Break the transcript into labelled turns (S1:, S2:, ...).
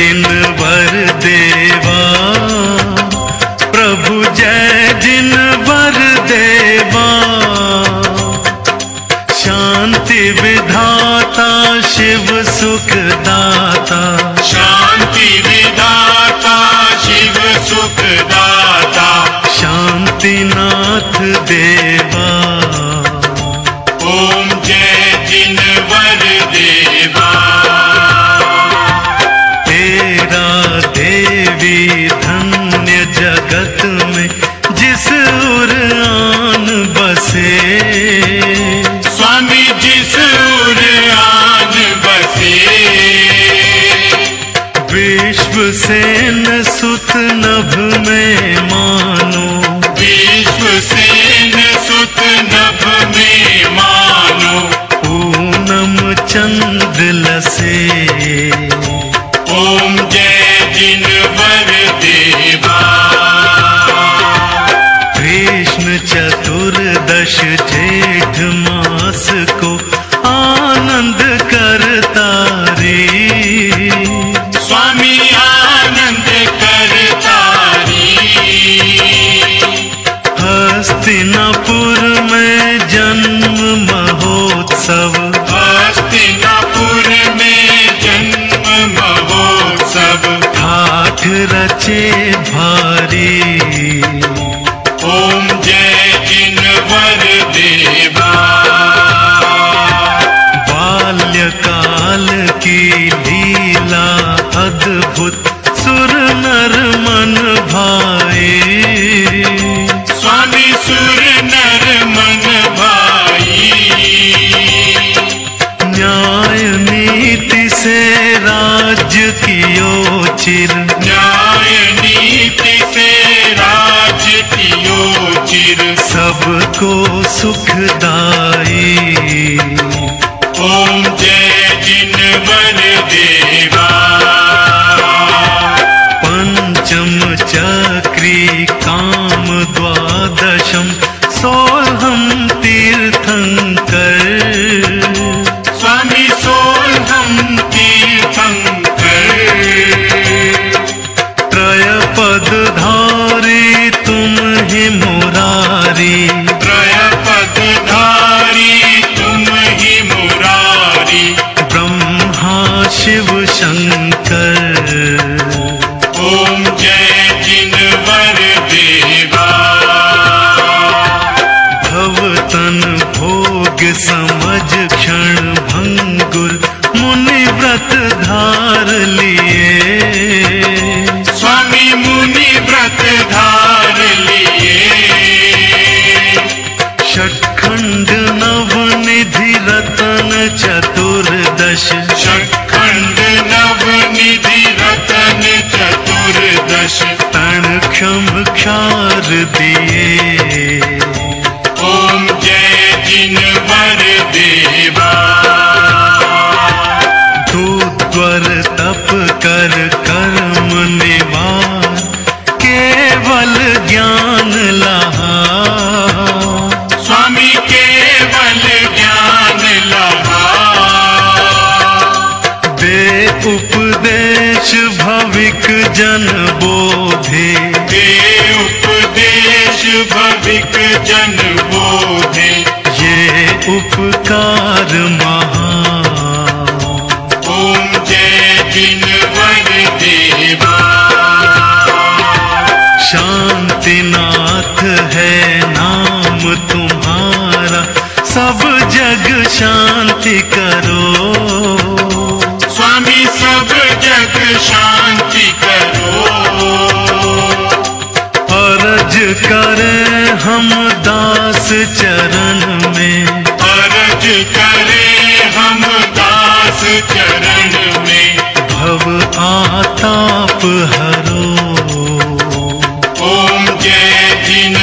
S1: ओम जय जिनवर देवा प्रभु जय जिनवर देवा। शांति विधाता शिव सुखदाता।
S2: शांति विधाता शिव सुखदाता।
S1: शांतिनाथ देवा विश्व सेन सुत नभ में मानो।
S2: विश्व सेन सुत नभ में मानो।
S1: पूनम चंद लसे।
S2: ओम जय जिनवर देवा।
S1: कृष्ण चतुर्दश जेठ ठाठ रचे भारी।
S2: ओम जय जिनवर देवा।
S1: बाल्यकाल की लीला अद्भुत सुर नर मन भाए।
S2: स्वामी सुर नर मन भाई।
S1: न्याय नीति से राज्य कियो चिर सबको सुखदाई
S2: ओम जय जिनवर देवा।
S1: पंचम चक्री काम द्वादशम समझ क्षण भंगुर मुनि व्रत धार लिए। क्षार दिए।
S2: ओम जय जिनवर देवा।
S1: दूद्वर तप कर कर्म निवार केवल ज्ञान लहा।
S2: स्वामी केवल ज्ञान लहा।
S1: दे उपदेश भविक जन बोधे
S2: भविक जन बोधे
S1: ये उपकार महा
S2: ओम जय जिनवर देवा।
S1: शांतिनाथ है नाम तुम्हारा सब जग शांति करो।
S2: स्वामी सब जग शांति करो।
S1: अर्ज़ करें हम दास चरण में।
S2: अर्ज़ करे हम दास चरण में।
S1: भव आताप हरो।
S2: ओम जय जिनवर